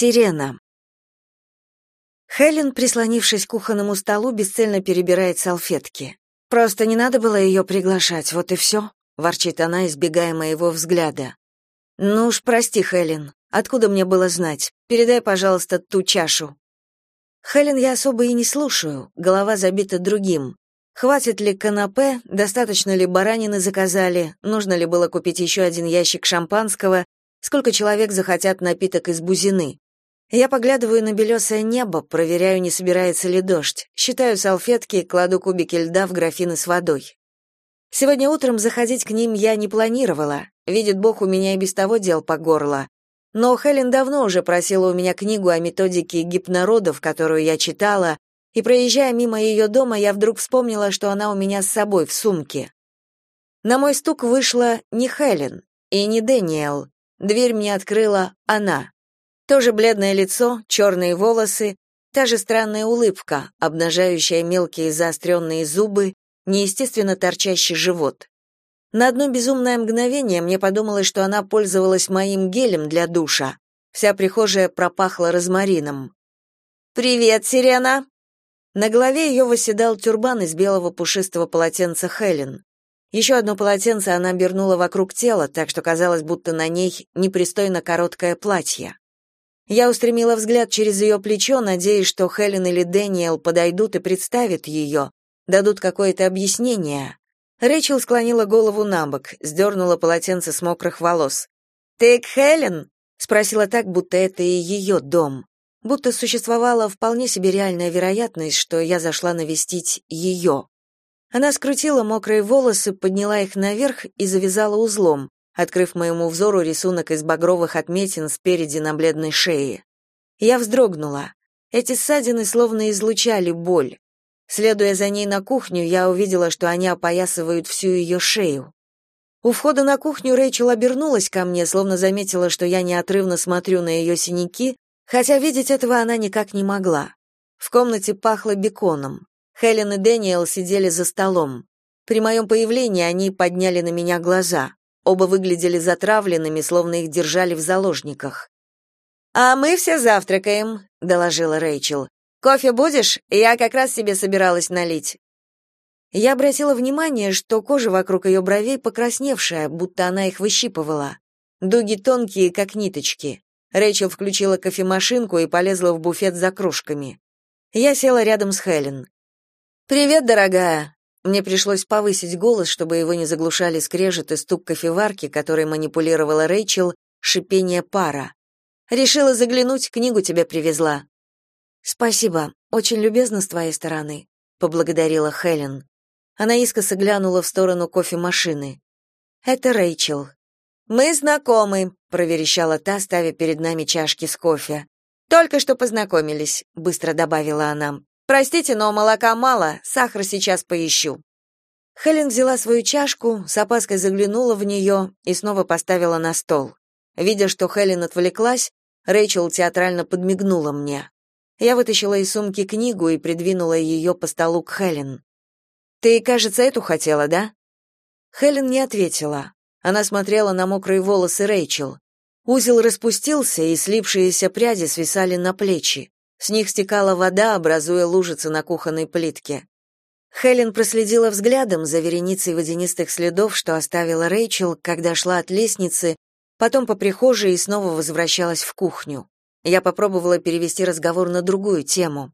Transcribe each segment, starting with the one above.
Сирена. Хелен, прислонившись к кухонному столу, бесцельно перебирает салфетки. «Просто не надо было ее приглашать, вот и все», — ворчит она, избегая моего взгляда. «Ну уж прости, Хелен, откуда мне было знать? Передай, пожалуйста, ту чашу». Хелен я особо и не слушаю, голова забита другим. Хватит ли канапе, достаточно ли баранины заказали, нужно ли было купить еще один ящик шампанского, сколько человек захотят напиток из бузины. Я поглядываю на белесое небо, проверяю, не собирается ли дождь, считаю салфетки, кладу кубики льда в графины с водой. Сегодня утром заходить к ним я не планировала, видит Бог, у меня и без того дел по горло. Но Хелен давно уже просила у меня книгу о методике гипнородов, которую я читала, и проезжая мимо ее дома, я вдруг вспомнила, что она у меня с собой в сумке. На мой стук вышла не Хелен и не Дэниел. Дверь мне открыла она. Тоже бледное лицо, черные волосы, та же странная улыбка, обнажающая мелкие заостренные зубы, неестественно торчащий живот. На одно безумное мгновение мне подумалось, что она пользовалась моим гелем для душа. Вся прихожая пропахла розмарином. «Привет, Сирена!» На голове ее восседал тюрбан из белого пушистого полотенца Хелен. Еще одно полотенце она обернула вокруг тела, так что казалось, будто на ней непристойно короткое платье. Я устремила взгляд через ее плечо, надеясь, что Хелен или Дэниел подойдут и представят ее, дадут какое-то объяснение. Рэйчел склонила голову на бок, сдернула полотенце с мокрых волос. «Ты к Хелен?» — спросила так, будто это и ее дом будто существовала вполне себе реальная вероятность, что я зашла навестить ее. Она скрутила мокрые волосы, подняла их наверх и завязала узлом, открыв моему взору рисунок из багровых отметин спереди на бледной шее. Я вздрогнула. Эти ссадины словно излучали боль. Следуя за ней на кухню, я увидела, что они опоясывают всю ее шею. У входа на кухню Рэйчел обернулась ко мне, словно заметила, что я неотрывно смотрю на ее синяки, хотя видеть этого она никак не могла. В комнате пахло беконом. Хелен и Дэниел сидели за столом. При моем появлении они подняли на меня глаза. Оба выглядели затравленными, словно их держали в заложниках. «А мы все завтракаем», — доложила Рэйчел. «Кофе будешь? Я как раз себе собиралась налить». Я обратила внимание, что кожа вокруг ее бровей покрасневшая, будто она их выщипывала. Дуги тонкие, как ниточки. Рэйчел включила кофемашинку и полезла в буфет за кружками. Я села рядом с Хелен. «Привет, дорогая!» Мне пришлось повысить голос, чтобы его не заглушали скрежет и стук кофеварки, которой манипулировала Рэйчел, шипение пара. «Решила заглянуть, книгу тебе привезла». «Спасибо, очень любезно с твоей стороны», — поблагодарила Хелен. Она искоса глянула в сторону кофемашины. «Это Рэйчел. Мы знакомы, проверещала та, ставя перед нами чашки с кофе. Только что познакомились, быстро добавила она. Простите, но молока мало, сахар сейчас поищу. Хелен взяла свою чашку, с опаской заглянула в нее и снова поставила на стол. Видя, что Хелен отвлеклась, Рэйчел театрально подмигнула мне. Я вытащила из сумки книгу и придвинула ее по столу к Хелен. «Ты, кажется, эту хотела, да?» Хелен не ответила. Она смотрела на мокрые волосы Рэйчел. Узел распустился, и слипшиеся пряди свисали на плечи. С них стекала вода, образуя лужицы на кухонной плитке. Хелен проследила взглядом за вереницей водянистых следов, что оставила Рэйчел, когда шла от лестницы, потом по прихожей и снова возвращалась в кухню. Я попробовала перевести разговор на другую тему.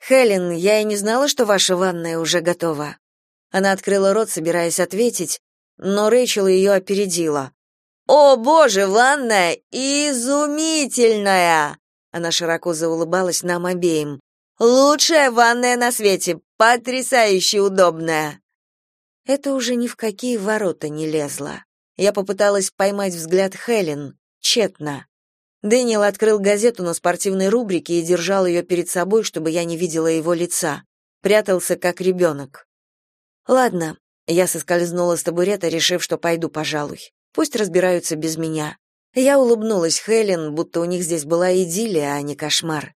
«Хелен, я и не знала, что ваша ванная уже готова». Она открыла рот, собираясь ответить, но Рэйчел ее опередила. «О, боже, ванная изумительная!» Она широко заулыбалась нам обеим. «Лучшая ванная на свете, потрясающе удобная!» Это уже ни в какие ворота не лезло. Я попыталась поймать взгляд Хелен. Тщетно. Дэниел открыл газету на спортивной рубрике и держал ее перед собой, чтобы я не видела его лица. Прятался, как ребенок. «Ладно, я соскользнула с табурета, решив, что пойду, пожалуй. Пусть разбираются без меня. Я улыбнулась Хелен, будто у них здесь была идиллия, а не кошмар.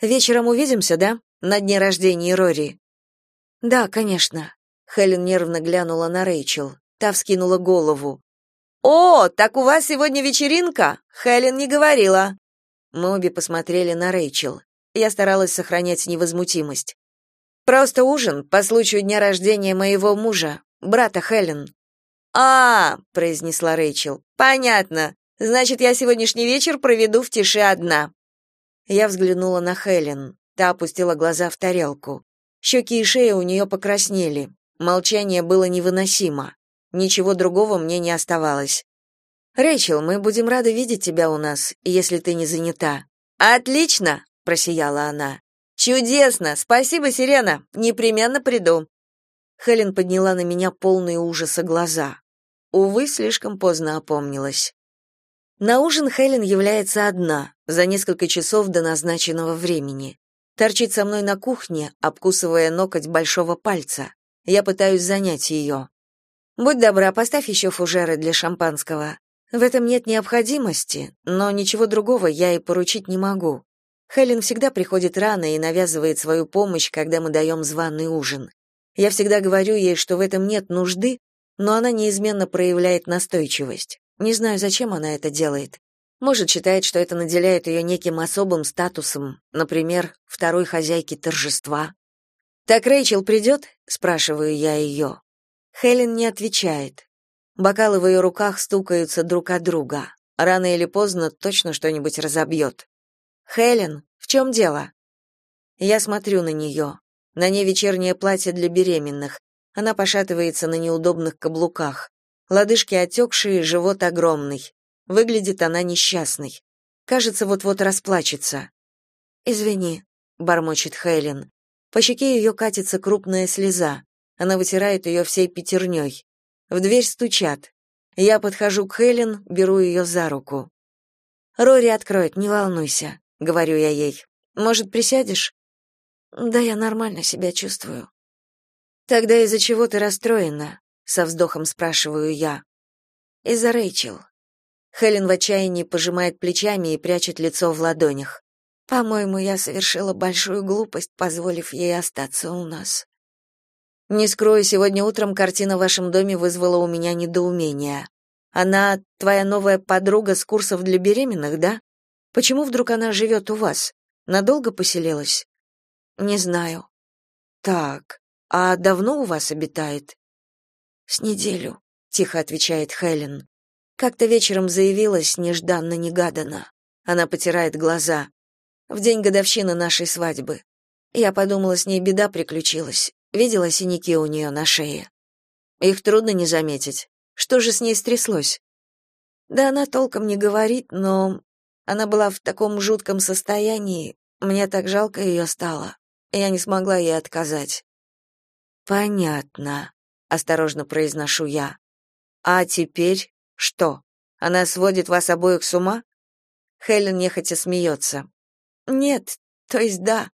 Вечером увидимся, да? На дне рождения Рори. Да, конечно. Хелен нервно глянула на Рэйчел. Та вскинула голову. О, так у вас сегодня вечеринка? Хелен не говорила. Мы обе посмотрели на Рэйчел. Я старалась сохранять невозмутимость. Просто ужин по случаю дня рождения моего мужа, брата Хелен. А, произнесла Рэйчел. Понятно. Значит, я сегодняшний вечер проведу в тиши одна. Я взглянула на Хелен. Та опустила глаза в тарелку. Щеки и шея у нее покраснели. Молчание было невыносимо. Ничего другого мне не оставалось. Рэйчел, мы будем рады видеть тебя у нас, если ты не занята. Отлично, просияла она. Чудесно! Спасибо, Сирена. Непременно приду. Хелен подняла на меня полные ужаса глаза. Увы, слишком поздно опомнилась. На ужин Хелен является одна, за несколько часов до назначенного времени. Торчит со мной на кухне, обкусывая ноготь большого пальца. Я пытаюсь занять ее. Будь добра, поставь еще фужеры для шампанского. В этом нет необходимости, но ничего другого я и поручить не могу. Хелен всегда приходит рано и навязывает свою помощь, когда мы даем званый ужин. Я всегда говорю ей, что в этом нет нужды, но она неизменно проявляет настойчивость. Не знаю, зачем она это делает. Может, считает, что это наделяет ее неким особым статусом, например, второй хозяйки торжества. «Так Рэйчел придет?» — спрашиваю я ее. Хелен не отвечает. Бокалы в ее руках стукаются друг от друга. Рано или поздно точно что-нибудь разобьет. Хелен, в чем дело? Я смотрю на нее. На ней вечернее платье для беременных. Она пошатывается на неудобных каблуках. Лодыжки отекшие, живот огромный. Выглядит она несчастной. Кажется, вот-вот расплачется. «Извини», — бормочет Хелен. По щеке ее катится крупная слеза. Она вытирает ее всей пятерней. В дверь стучат. Я подхожу к Хелен, беру ее за руку. «Рори откроет, не волнуйся», — говорю я ей. «Может, присядешь?» «Да я нормально себя чувствую». «Тогда из-за чего ты расстроена?» — со вздохом спрашиваю я. «Из-за Рэйчел». Хелен в отчаянии пожимает плечами и прячет лицо в ладонях. «По-моему, я совершила большую глупость, позволив ей остаться у нас». «Не скрою, сегодня утром картина в вашем доме вызвала у меня недоумение. Она твоя новая подруга с курсов для беременных, да?» Почему вдруг она живет у вас? Надолго поселилась? Не знаю. Так, а давно у вас обитает? С неделю, тихо отвечает Хелен. Как-то вечером заявилась нежданно-негаданно. Она потирает глаза. В день годовщины нашей свадьбы. Я подумала, с ней беда приключилась. Видела синяки у нее на шее. Их трудно не заметить. Что же с ней стряслось? Да она толком не говорит, но она была в таком жутком состоянии, мне так жалко ее стало. Я не смогла ей отказать. Понятно, осторожно произношу я. А теперь что? Она сводит вас обоих с ума? Хелен нехотя смеется. Нет, то есть да,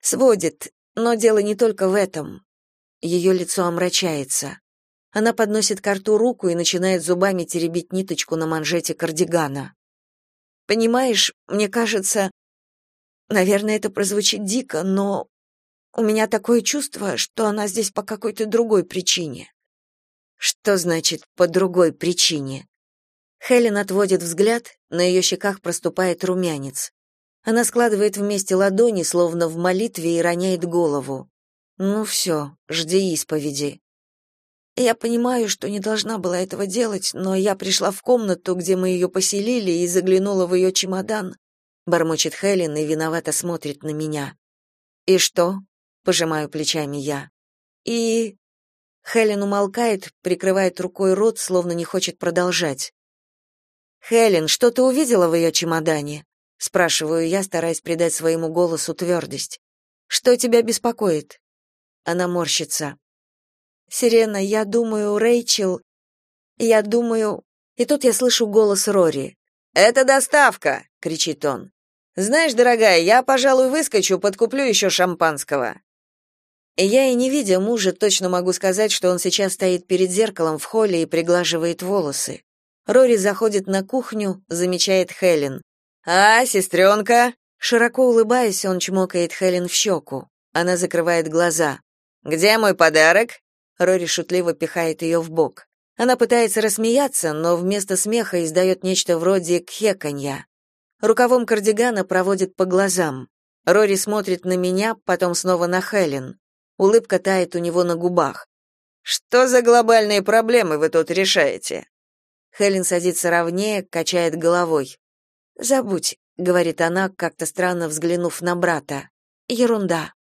сводит, но дело не только в этом. Ее лицо омрачается. Она подносит к рту руку и начинает зубами теребить ниточку на манжете кардигана. Понимаешь, мне кажется, наверное, это прозвучит дико, но у меня такое чувство, что она здесь по какой-то другой причине. Что значит по другой причине? Хелен отводит взгляд, на ее щеках проступает румянец. Она складывает вместе ладони, словно в молитве, и роняет голову. Ну все, жди исповеди. Я понимаю, что не должна была этого делать, но я пришла в комнату, где мы ее поселили, и заглянула в ее чемодан. Бормочет Хелен и виновато смотрит на меня. И что? Пожимаю плечами я. И Хелен умолкает, прикрывает рукой рот, словно не хочет продолжать. Хелен, что ты увидела в ее чемодане? спрашиваю я, стараясь придать своему голосу твердость. Что тебя беспокоит? Она морщится. Сирена, я думаю, Рэйчел... Я думаю... И тут я слышу голос Рори. «Это доставка!» — кричит он. «Знаешь, дорогая, я, пожалуй, выскочу, подкуплю еще шампанского». Я и не видя мужа, точно могу сказать, что он сейчас стоит перед зеркалом в холле и приглаживает волосы. Рори заходит на кухню, замечает Хелен. «А, сестренка?» Широко улыбаясь, он чмокает Хелен в щеку. Она закрывает глаза. «Где мой подарок?» Рори шутливо пихает ее в бок. Она пытается рассмеяться, но вместо смеха издает нечто вроде кхеканья. Рукавом кардигана проводит по глазам. Рори смотрит на меня, потом снова на Хелен. Улыбка тает у него на губах. Что за глобальные проблемы вы тут решаете? Хелен садится ровнее, качает головой. Забудь, говорит она, как-то странно взглянув на брата. Ерунда.